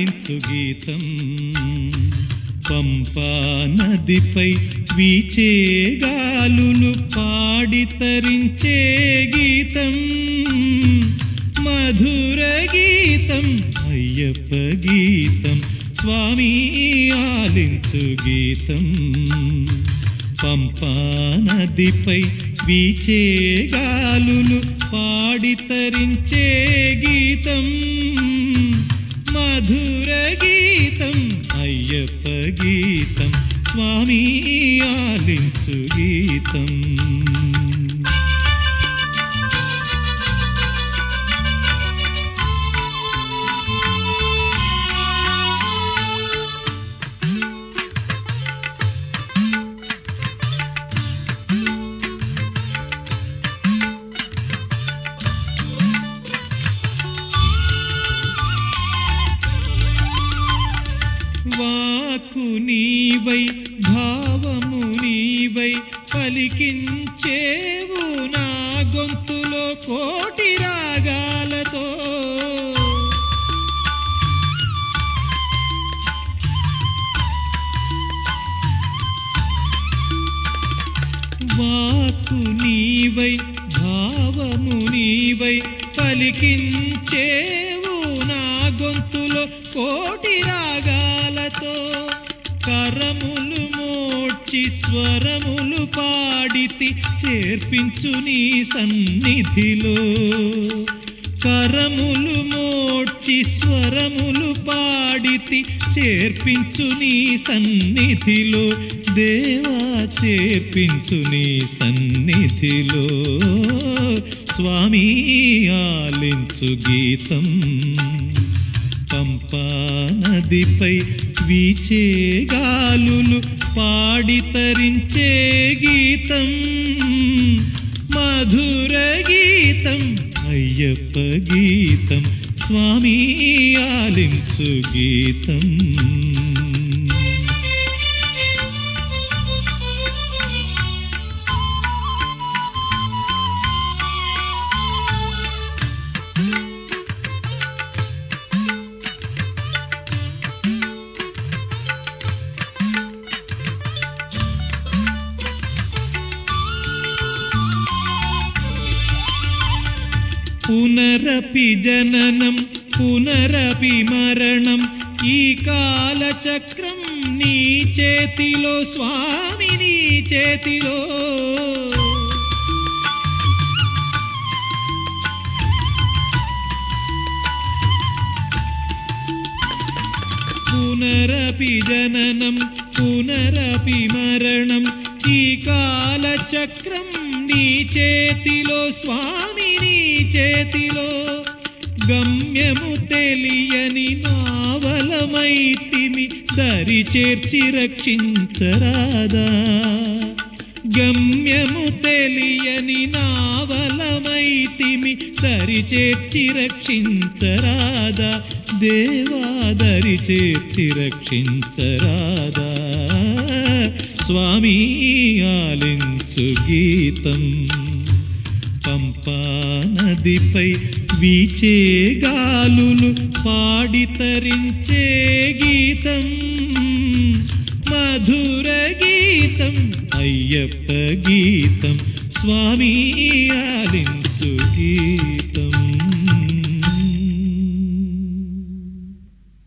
ఆలించు గీతం. పంపా నదిపై వీచే గాలులు పాడి తరించే గీతం. మధుర గీతం అయ్యప్ప గీతం స్వామి ఆలించు గీతం. పంపా నదిపై వీచే గాలులు పాడి తరించే గీతం. మధుర గీతం అయ్యప్ప గీతం స్వామి ఆలించు గీతం. వాకు నీవై భావము నీవై పలికించేవు నా గొంతులో కోటి రాగాలతో. వాకు నీవై భావము నీవై పలికించేవు నా గొంతులో కోటి రాగ మోడ్చి స్వరములు పాడితి చేర్పించు నీ సన్నిధిలో. కరములు మోడ్చి స్వరములు పాడితి చేర్పించు నీ సన్నిధిలో. దేవా చేర్పించు నీ సన్నిధిలో. స్వామి ఆలించు గీతం. పంపా నదిపై వీచే గాలులు పాడి తరించే గీతం. మధుర గీతం అయ్యప్ప గీతం స్వామి ఆలించు గీతం. పునరపి జననం పునరపి మరణం. ఈ కాలచక్రం నీ చేతిలో స్వామి నీ చేతిలో. పునరపి జననం పునరపి మరణం. ఈ కాలచక్రం నీ చేతిలో స్వామి నీ చేతిలో. గమ్యము తెలియని నావలమైతిమి దరి చేర్చి రక్షించరాదా. గమ్యము తెలియని నావలమైతిమి దరి చేర్చి రక్షించరాదా. దేవాదరి చేర్చి రక్షించరాదా. స్వామి ఆలించు గీతం. పంపా నదిపై వీచే గాలులు పాడి తరించే గీతం. మధుర గీతం అయ్యప్ప గీతం. స్వామి ఆలించు గీతం